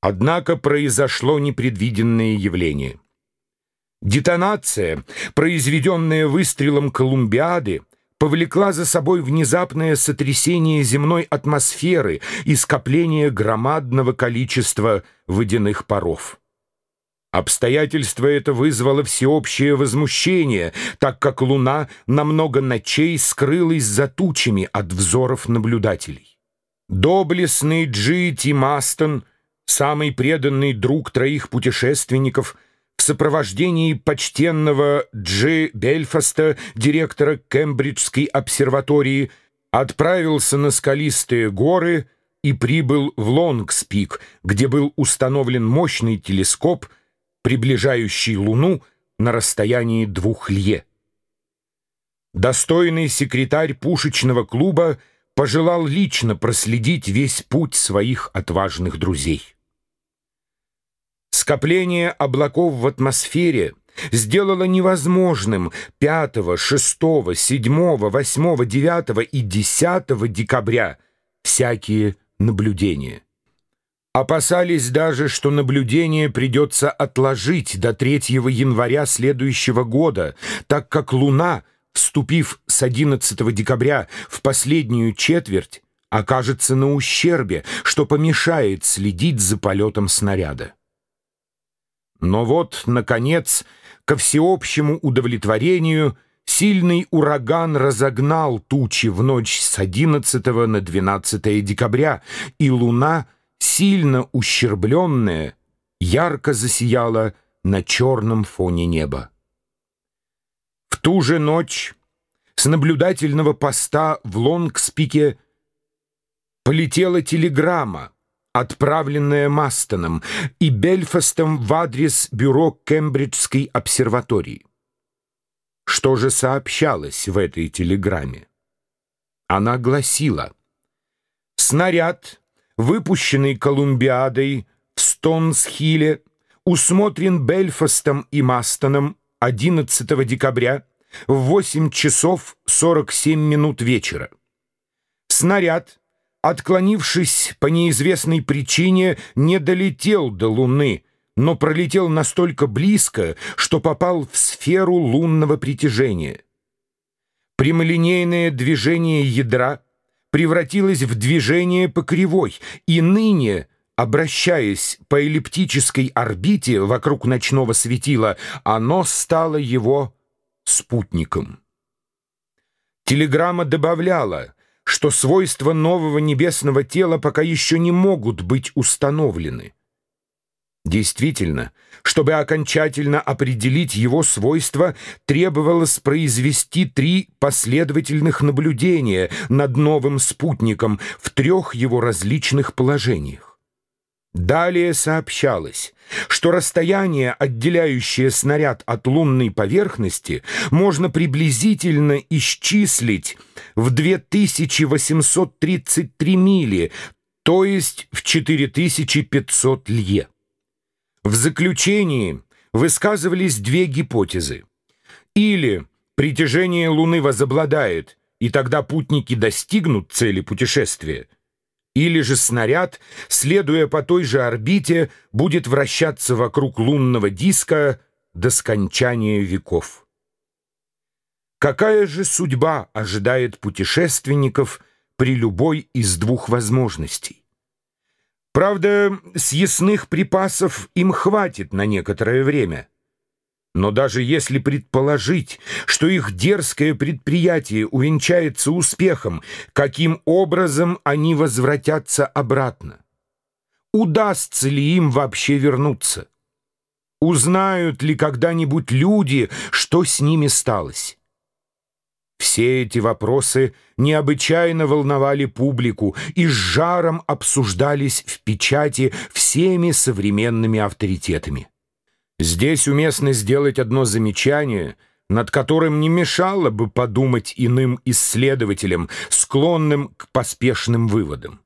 Однако произошло непредвиденное явление. Детонация, произведенная выстрелом Колумбиады, повлекла за собой внезапное сотрясение земной атмосферы и скопление громадного количества водяных паров. Обстоятельство это вызвало всеобщее возмущение, так как луна на много ночей скрылась за тучами от взоров наблюдателей. Доблестный Джи Ти Мастон, самый преданный друг троих путешественников — в сопровождении почтенного Джи Бельфаста, директора Кембриджской обсерватории, отправился на скалистые горы и прибыл в Лонгспик, где был установлен мощный телескоп, приближающий Луну на расстоянии двух лье. Достойный секретарь пушечного клуба пожелал лично проследить весь путь своих отважных друзей. Скопление облаков в атмосфере сделало невозможным 5, 6, 7, 8, 9 и 10 декабря всякие наблюдения. Опасались даже, что наблюдение придется отложить до 3 января следующего года, так как Луна, вступив с 11 декабря в последнюю четверть, окажется на ущербе, что помешает следить за полетом снаряда. Но вот, наконец, ко всеобщему удовлетворению сильный ураган разогнал тучи в ночь с 11 на 12 декабря, и луна, сильно ущербленная, ярко засияла на черном фоне неба. В ту же ночь с наблюдательного поста в Лонгспике полетела телеграмма, отправленная Мастоном и Бельфастом в адрес бюро Кембриджской обсерватории. Что же сообщалось в этой телеграмме? Она гласила «Снаряд, выпущенный Колумбиадой в Стонсхилле, усмотрен Бельфастом и Мастоном 11 декабря в 8 часов 47 минут вечера. Снаряд — отклонившись по неизвестной причине, не долетел до Луны, но пролетел настолько близко, что попал в сферу лунного притяжения. Прямолинейное движение ядра превратилось в движение по кривой, и ныне, обращаясь по эллиптической орбите вокруг ночного светила, оно стало его спутником. Телеграмма добавляла — что свойства нового небесного тела пока еще не могут быть установлены. Действительно, чтобы окончательно определить его свойства, требовалось произвести три последовательных наблюдения над новым спутником в трех его различных положениях. Далее сообщалось, что расстояние, отделяющее снаряд от лунной поверхности, можно приблизительно исчислить в 2833 мили, то есть в 4500 лье. В заключении высказывались две гипотезы. Или притяжение Луны возобладает, и тогда путники достигнут цели путешествия – или же снаряд, следуя по той же орбите, будет вращаться вокруг лунного диска до скончания веков. Какая же судьба ожидает путешественников при любой из двух возможностей? Правда, съестных припасов им хватит на некоторое время — но даже если предположить, что их дерзкое предприятие увенчается успехом, каким образом они возвратятся обратно? Удастся ли им вообще вернуться? Узнают ли когда-нибудь люди, что с ними сталось? Все эти вопросы необычайно волновали публику и с жаром обсуждались в печати всеми современными авторитетами. Здесь уместно сделать одно замечание, над которым не мешало бы подумать иным исследователям, склонным к поспешным выводам.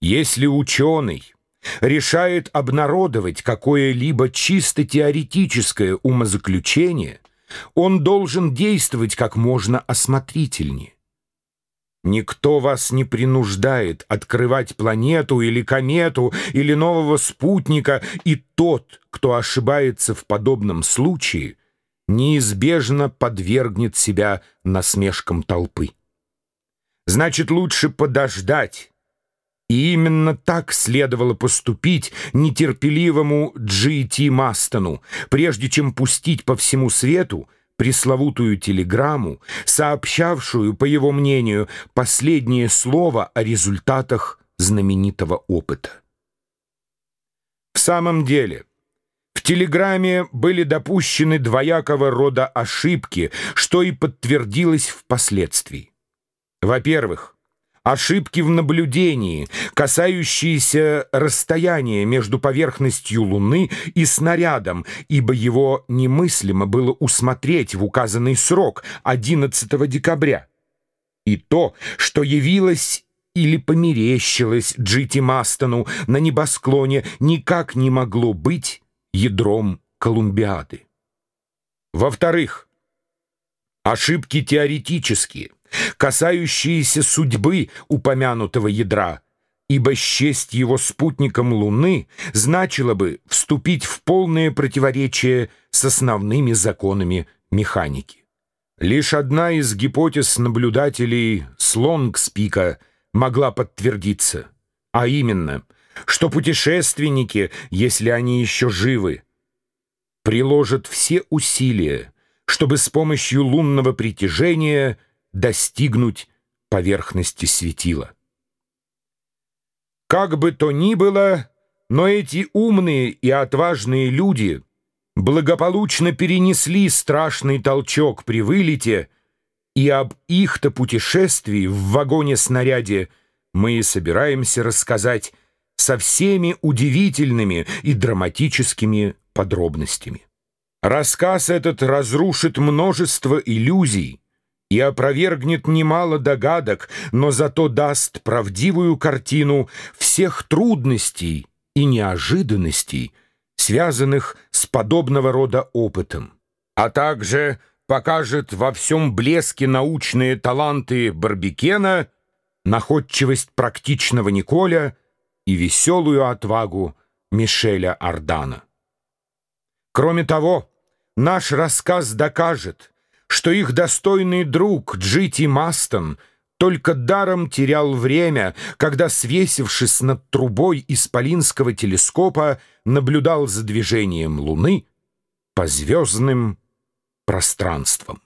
Если ученый решает обнародовать какое-либо чисто теоретическое умозаключение, он должен действовать как можно осмотрительнее. Никто вас не принуждает открывать планету или комету или нового спутника, и тот, кто ошибается в подобном случае, неизбежно подвергнет себя насмешкам толпы. Значит, лучше подождать. И именно так следовало поступить нетерпеливому Джи Мастону, прежде чем пустить по всему свету пресловутую телеграмму, сообщавшую, по его мнению, последнее слово о результатах знаменитого опыта. В самом деле, в телеграмме были допущены двоякого рода ошибки, что и подтвердилось впоследствии. Во-первых, ошибки в наблюдении, касающиеся расстояния между поверхностью Луны и снарядом, ибо его немыслимо было усмотреть в указанный срок 11 декабря. И то, что явилось или померещилось Джити Мастону на небосклоне, никак не могло быть ядром Колумбиады. Во-вторых, ошибки теоретические, касающиеся судьбы упомянутого ядра, ибо счесть его спутником Луны значило бы вступить в полное противоречие с основными законами механики. Лишь одна из гипотез наблюдателей Слонгспика могла подтвердиться, а именно, что путешественники, если они еще живы, приложат все усилия, чтобы с помощью лунного притяжения – достигнуть поверхности светила. Как бы то ни было, но эти умные и отважные люди благополучно перенесли страшный толчок при вылете, и об их-то путешествии в вагоне-снаряде мы собираемся рассказать со всеми удивительными и драматическими подробностями. Рассказ этот разрушит множество иллюзий, и опровергнет немало догадок, но зато даст правдивую картину всех трудностей и неожиданностей, связанных с подобного рода опытом, а также покажет во всем блеске научные таланты Барбикена, находчивость практичного Николя и веселую отвагу Мишеля Ардана. Кроме того, наш рассказ докажет — что их достойный друг Джити Мастон только даром терял время, когда, свесившись над трубой исполинского телескопа, наблюдал за движением Луны по звездным пространствам.